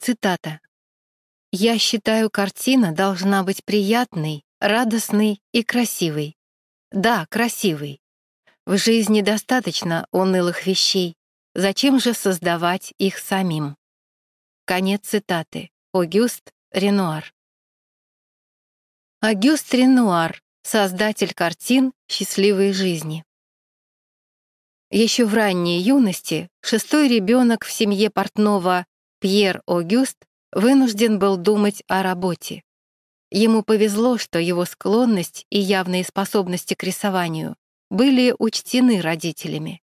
Цитата. «Я считаю, картина должна быть приятной, радостной и красивой. Да, красивой. В жизни достаточно унылых вещей. Зачем же создавать их самим?» Конец цитаты. Огюст Ренуар. Агюст Ренуар, создатель картин «Счастливой жизни». Еще в ранней юности шестой ребенок в семье портного Пьер Огюст вынужден был думать о работе. Ему повезло, что его склонность и явные способности к рисованию были учтены родителями,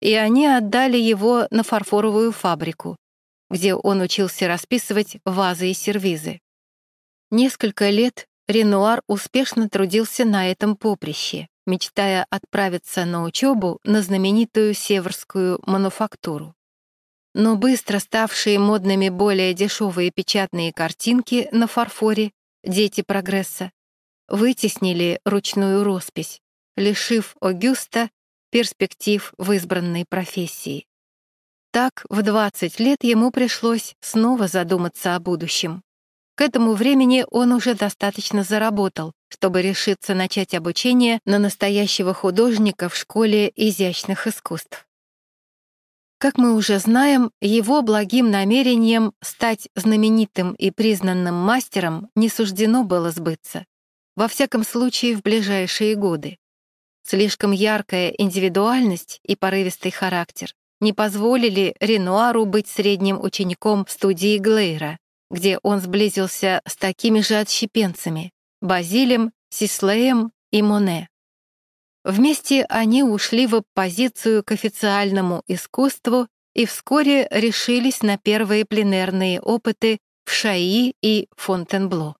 и они отдали его на фарфоровую фабрику, где он учился расписывать вазы и сервизы. Несколько лет Ренуар успешно трудился на этом поприще, мечтая отправиться на учебу на знаменитую северскую мануфактуру. Но быстро ставшие модными более дешевые печатные картинки на фарфоре «Дети прогресса» вытеснили ручную роспись, лишив Огюста перспектив в избранной профессии. Так, в 20 лет ему пришлось снова задуматься о будущем. К этому времени он уже достаточно заработал, чтобы решиться начать обучение на настоящего художника в школе изящных искусств. Как мы уже знаем, его благим намерением стать знаменитым и признанным мастером не суждено было сбыться, во всяком случае в ближайшие годы. Слишком яркая индивидуальность и порывистый характер не позволили Ренуару быть средним учеником студии Глейра, где он сблизился с такими же отщепенцами — Базилем, Сислеем и Моне. Вместе они ушли в оппозицию к официальному искусству и вскоре решились на первые пленерные опыты в Шаи и Фонтенбло.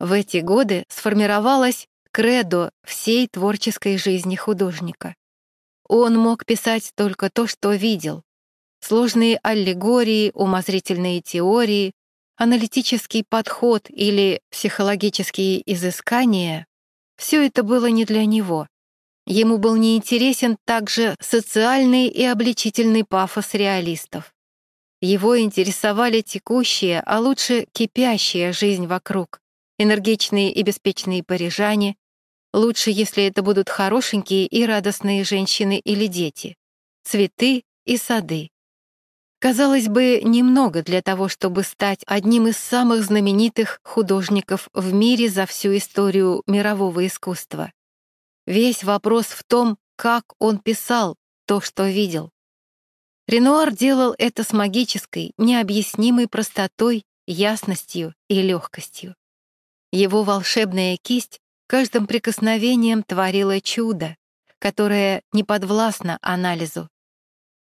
В эти годы сформировалась кредо всей творческой жизни художника. Он мог писать только то, что видел. Сложные аллегории, умозрительные теории, аналитический подход или психологические изыскания — все это было не для него. Ему был неинтересен также социальный и обличительный пафос реалистов. Его интересовали текущая, а лучше кипящая жизнь вокруг, энергичные и беспечные парижане, лучше, если это будут хорошенькие и радостные женщины или дети, цветы и сады. Казалось бы, немного для того, чтобы стать одним из самых знаменитых художников в мире за всю историю мирового искусства. Весь вопрос в том, как он писал то, что видел. Ренуар делал это с магической, необъяснимой простотой, ясностью и легкостью. Его волшебная кисть каждым прикосновением творила чудо, которое не подвластно анализу,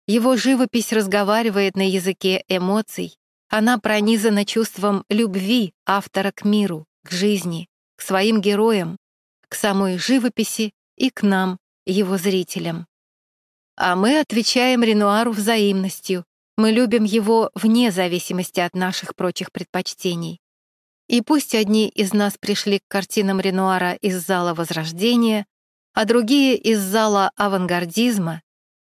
его живопись разговаривает на языке эмоций, она пронизана чувством любви автора к миру, к жизни, к своим героям, к самой живописи и к нам, его зрителям. А мы отвечаем Ренуару взаимностью, мы любим его вне зависимости от наших прочих предпочтений. И пусть одни из нас пришли к картинам Ренуара из зала Возрождения, а другие из зала авангардизма,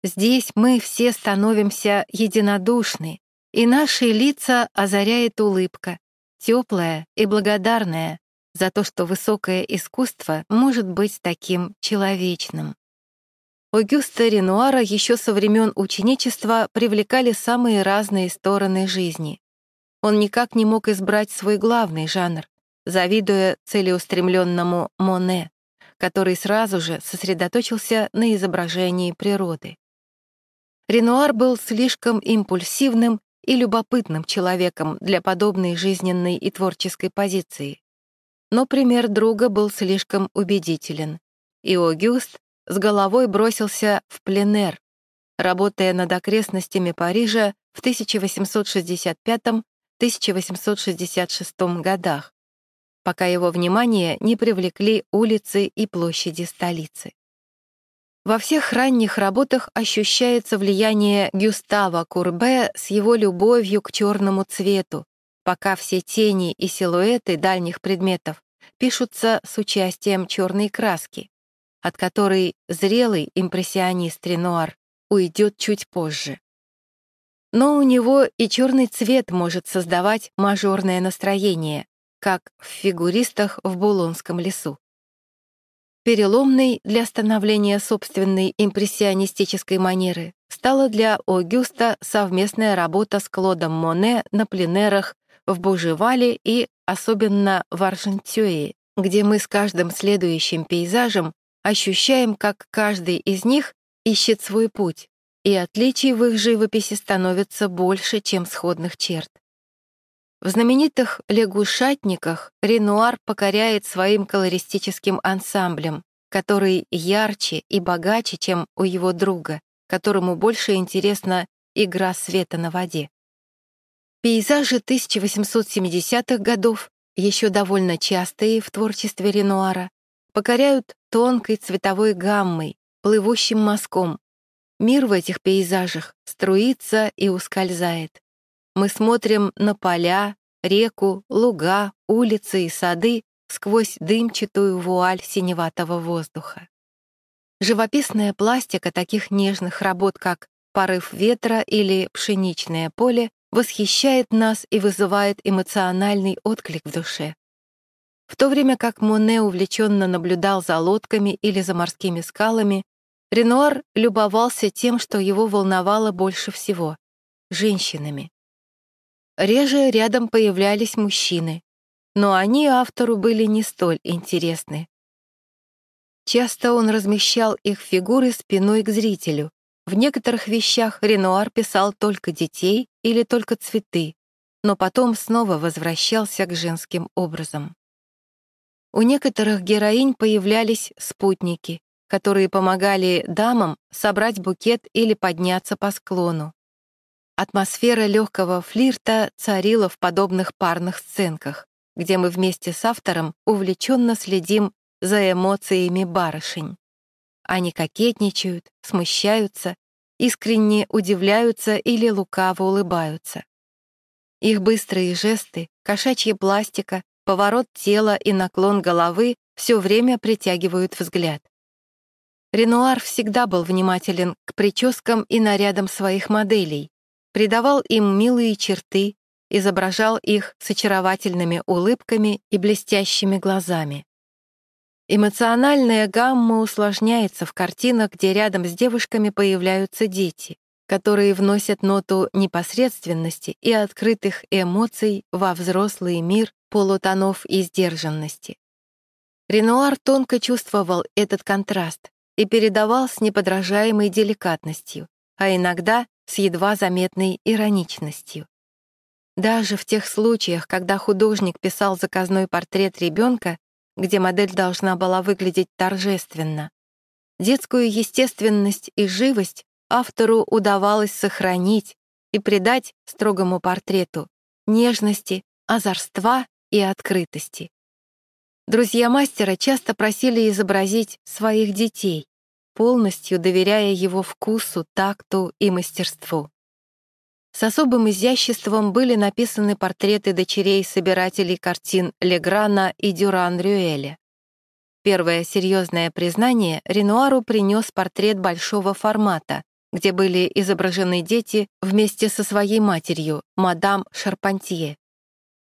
Здесь мы все становимся единодушны, и наши лица озаряет улыбка, теплая и благодарная за то, что высокое искусство может быть таким человечным. Огюста Ренуара еще со времен ученичества привлекали самые разные стороны жизни. Он никак не мог избрать свой главный жанр, завидуя целеустремленному Моне, который сразу же сосредоточился на изображении природы. Ренуар был слишком импульсивным и любопытным человеком для подобной жизненной и творческой позиции. Но пример друга был слишком убедителен, и Огюст с головой бросился в пленэр, работая над окрестностями Парижа в 1865-1866 годах, пока его внимание не привлекли улицы и площади столицы. Во всех ранних работах ощущается влияние Гюстава Курбе с его любовью к черному цвету, пока все тени и силуэты дальних предметов пишутся с участием черной краски, от которой зрелый импрессионист Ренуар уйдет чуть позже. Но у него и черный цвет может создавать мажорное настроение, как в фигуристах в Булонском лесу. Переломной для становления собственной импрессионистической манеры стала для Огюста совместная работа с Клодом Моне на пленерах в Бужевале и особенно в Аржентюе, где мы с каждым следующим пейзажем ощущаем, как каждый из них ищет свой путь, и отличий в их живописи становится больше, чем сходных черт. В знаменитых «Лягушатниках» Ренуар покоряет своим колористическим ансамблем, который ярче и богаче, чем у его друга, которому больше интересна игра света на воде. Пейзажи 1870-х годов, еще довольно частые в творчестве Ренуара, покоряют тонкой цветовой гаммой, плывущим мазком. Мир в этих пейзажах струится и ускользает. Мы смотрим на поля, реку, луга, улицы и сады сквозь дымчатую вуаль синеватого воздуха. Живописная пластика таких нежных работ, как «Порыв ветра» или «Пшеничное поле» восхищает нас и вызывает эмоциональный отклик в душе. В то время как Моне увлеченно наблюдал за лодками или за морскими скалами, Ренуар любовался тем, что его волновало больше всего — женщинами. Реже рядом появлялись мужчины, но они автору были не столь интересны. Часто он размещал их фигуры спиной к зрителю. В некоторых вещах Ренуар писал только детей или только цветы, но потом снова возвращался к женским образам. У некоторых героинь появлялись спутники, которые помогали дамам собрать букет или подняться по склону. Атмосфера легкого флирта царила в подобных парных сценках, где мы вместе с автором увлеченно следим за эмоциями барышень. Они кокетничают, смущаются, искренне удивляются или лукаво улыбаются. Их быстрые жесты, кошачья пластика, поворот тела и наклон головы все время притягивают взгляд. Ренуар всегда был внимателен к прическам и нарядам своих моделей, придавал им милые черты, изображал их с очаровательными улыбками и блестящими глазами. Эмоциональная гамма усложняется в картинах, где рядом с девушками появляются дети, которые вносят ноту непосредственности и открытых эмоций во взрослый мир полутонов и сдержанности. Ренуар тонко чувствовал этот контраст и передавал с неподражаемой деликатностью, а иногда с едва заметной ироничностью. Даже в тех случаях, когда художник писал заказной портрет ребенка, где модель должна была выглядеть торжественно, детскую естественность и живость автору удавалось сохранить и придать строгому портрету нежности, озорства и открытости. Друзья мастера часто просили изобразить своих детей, полностью доверяя его вкусу, такту и мастерству. С особым изяществом были написаны портреты дочерей собирателей картин Леграна и Дюран-Рюэля. Первое серьезное признание Ренуару принес портрет большого формата, где были изображены дети вместе со своей матерью, мадам Шарпантье.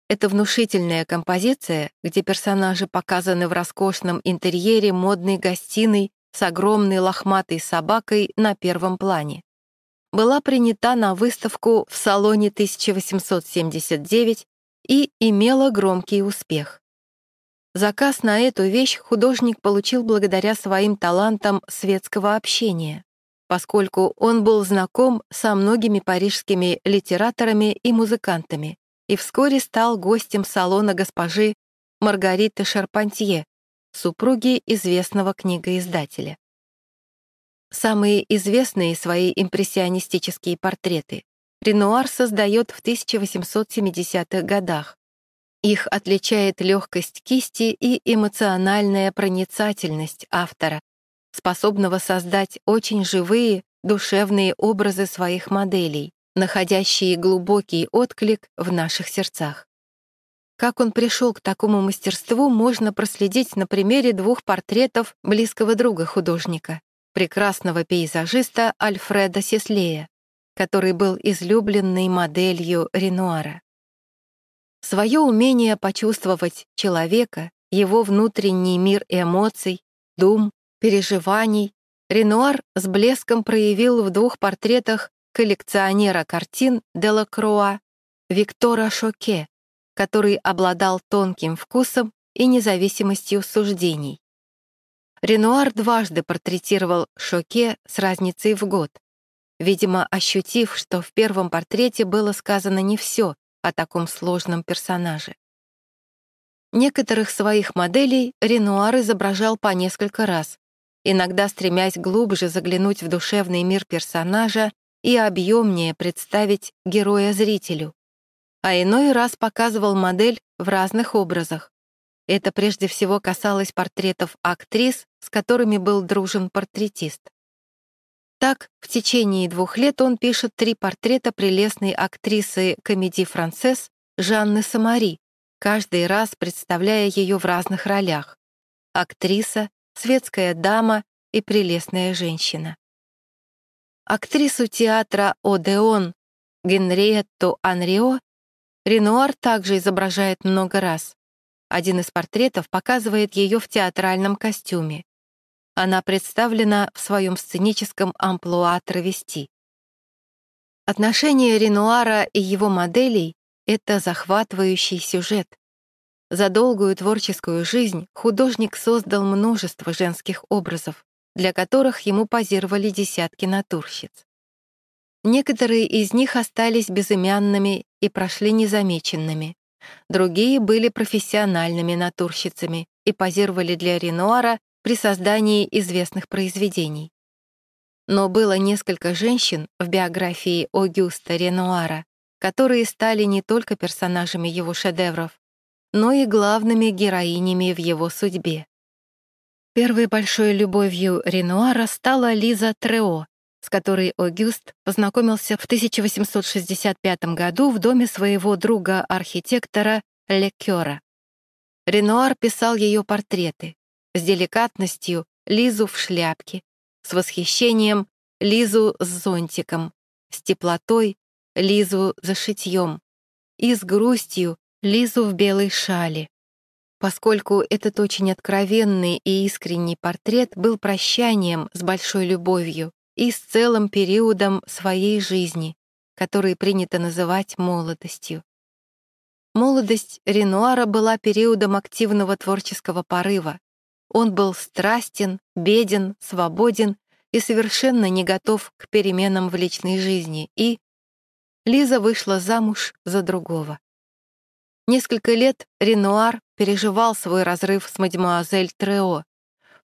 Это внушительная композиция, где персонажи показаны в роскошном интерьере модной гостиной с огромной лохматой собакой на первом плане. Была принята на выставку в салоне 1879 и имела громкий успех. Заказ на эту вещь художник получил благодаря своим талантам светского общения, поскольку он был знаком со многими парижскими литераторами и музыкантами, и вскоре стал гостем салона госпожи Маргариты Шарпантье, супруги известного книгоиздателя. Самые известные свои импрессионистические портреты Ренуар создает в 1870-х годах. Их отличает легкость кисти и эмоциональная проницательность автора, способного создать очень живые, душевные образы своих моделей, находящие глубокий отклик в наших сердцах. Как он пришел к такому мастерству, можно проследить на примере двух портретов близкого друга художника, прекрасного пейзажиста Альфреда Сеслея. который был излюбленной моделью Ренуара. Свое умение почувствовать человека, его внутренний мир эмоций, дум, переживаний Ренуар с блеском проявил в двух портретах коллекционера картин Делакруа Виктора Шоке, который обладал тонким вкусом и независимостью суждений. Ренуар дважды портретировал Шоке с разницей в год, видимо, ощутив, что в первом портрете было сказано не все о таком сложном персонаже. Некоторых своих моделей Ренуар изображал по несколько раз, иногда стремясь глубже заглянуть в душевный мир персонажа и объемнее представить героя зрителю, а иной раз показывал модель в разных образах. Это прежде всего касалось портретов актрис, с которыми был дружен портретист. Так, в течение двух лет он пишет три портрета прелестной актрисы комедии «Францесс» Жанны Самари, каждый раз представляя ее в разных ролях. Актриса, светская дама и прелестная женщина. Актрису театра «Одеон» Генриетту Анрио Ренуар также изображает много раз. Один из портретов показывает ее в театральном костюме. Она представлена в своем сценическом амплуа травести. Отношения Ренуара и его моделей — это захватывающий сюжет. За долгую творческую жизнь художник создал множество женских образов, для которых ему позировали десятки натурщиц. Некоторые из них остались безымянными и прошли незамеченными. Другие были профессиональными натурщицами и позировали для Ренуара при создании известных произведений. Но было несколько женщин в биографии Огюста Ренуара, которые стали не только персонажами его шедевров, но и главными героинями в его судьбе. Первой большой любовью Ренуара стала Лиза Трео, с которой Огюст познакомился в 1865 году в доме своего друга-архитектора Лекера. Ренуар писал ее портреты, с деликатностью Лизу в шляпке, с восхищением Лизу с зонтиком, с теплотой Лизу за шитьем и с грустью Лизу в белой шале. Поскольку этот очень откровенный и искренний портрет был прощанием с большой любовью и с целым периодом своей жизни, который принято называть молодостью. Молодость Ренуара была периодом активного творческого порыва, он был страстен, беден, свободен и совершенно не готов к переменам в личной жизни, и Лиза вышла замуж за другого. Несколько лет Ренуар переживал свой разрыв с мадемуазель Трео.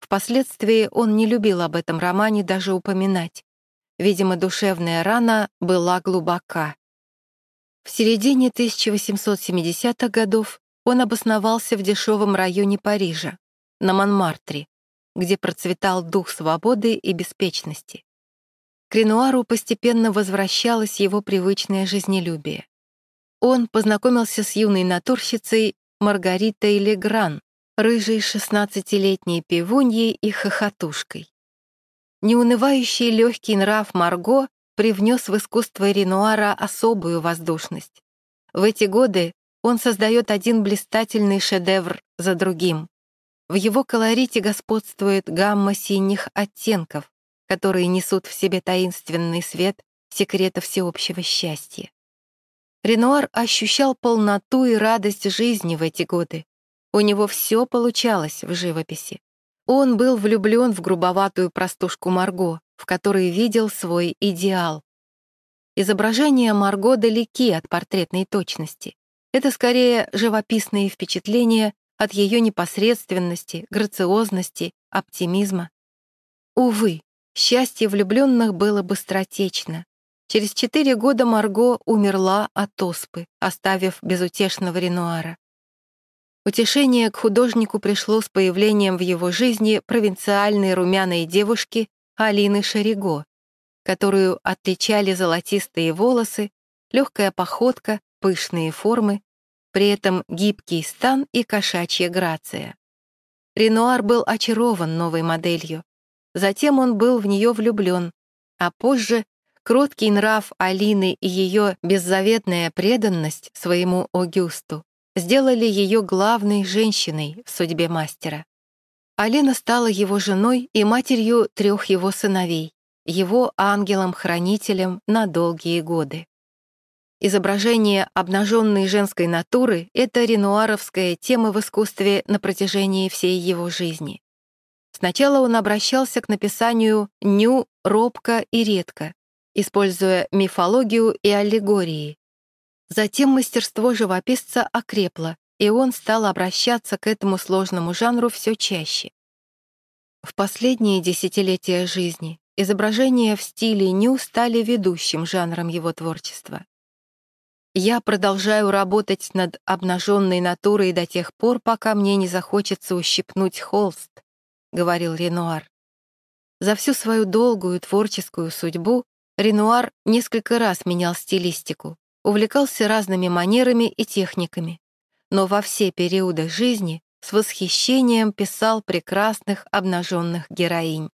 Впоследствии он не любил об этом романе даже упоминать. Видимо, душевная рана была глубока. В середине 1870-х годов он обосновался в дешевом районе Парижа на Монмартре, где процветал дух свободы и беспечности. К Ренуару постепенно возвращалось его привычное жизнелюбие. Он познакомился с юной натурщицей Маргаритой Легран, рыжей шестнадцатилетней пивуньей и хохотушкой. Неунывающий легкий нрав Марго привнес в искусство Ренуара особую воздушность. В эти годы он создает один блистательный шедевр за другим. В его колорите господствует гамма синих оттенков, которые несут в себе таинственный свет секрета всеобщего счастья. Ренуар ощущал полноту и радость жизни в эти годы. У него все получалось в живописи. Он был влюблен в грубоватую простушку Марго, в которой видел свой идеал. Изображения Марго далеки от портретной точности. Это скорее живописные впечатления от ее непосредственности, грациозности, оптимизма. Увы, счастье влюбленных было быстротечно. Через четыре года Марго умерла от оспы, оставив безутешного Ренуара. Утешение к художнику пришло с появлением в его жизни провинциальной румяной девушки Алины Шариго, которую отличали золотистые волосы, легкая походка, пышные формы, при этом гибкий стан и кошачья грация. Ренуар был очарован новой моделью. Затем он был в нее влюблен, а позже, Кроткий нрав Алины и ее беззаветная преданность своему Огюсту сделали ее главной женщиной в судьбе мастера. Алина стала его женой и матерью трех его сыновей, его ангелом-хранителем на долгие годы. Изображение обнаженной женской натуры — это ренуаровская тема в искусстве на протяжении всей его жизни. Сначала он обращался к написанию «ню», «робко» и «редко», используя мифологию и аллегории. Затем мастерство живописца окрепло, и он стал обращаться к этому сложному жанру все чаще. В последние десятилетия жизни изображения в стиле ню стали ведущим жанром его творчества. Я продолжаю работать над обнаженной натурой до тех пор, пока мне не захочется ущипнуть холст, — говорил Ренуар. За всю свою долгую творческую судьбу Ренуар несколько раз менял стилистику, увлекался разными манерами и техниками, но во все периоды жизни с восхищением писал прекрасных обнаженных героинь.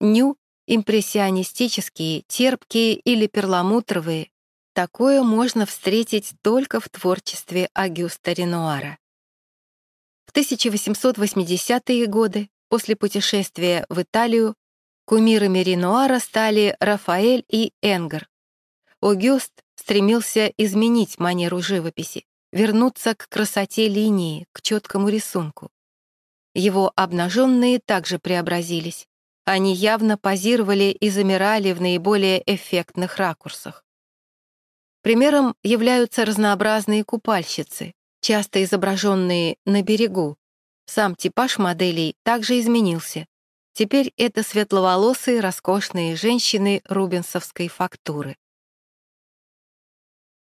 Ню — импрессионистические, терпкие или перламутровые, такое можно встретить только в творчестве Агюста Ренуара. В 1880-е годы, после путешествия в Италию, Кумирами Ренуара стали Рафаэль и Энгер. Огюст стремился изменить манеру живописи, вернуться к красоте линии, к четкому рисунку. Его обнаженные также преобразились. Они явно позировали и замирали в наиболее эффектных ракурсах. Примером являются разнообразные купальщицы, часто изображенные на берегу. Сам типаж моделей также изменился. Теперь это светловолосые, роскошные женщины рубинсовской фактуры.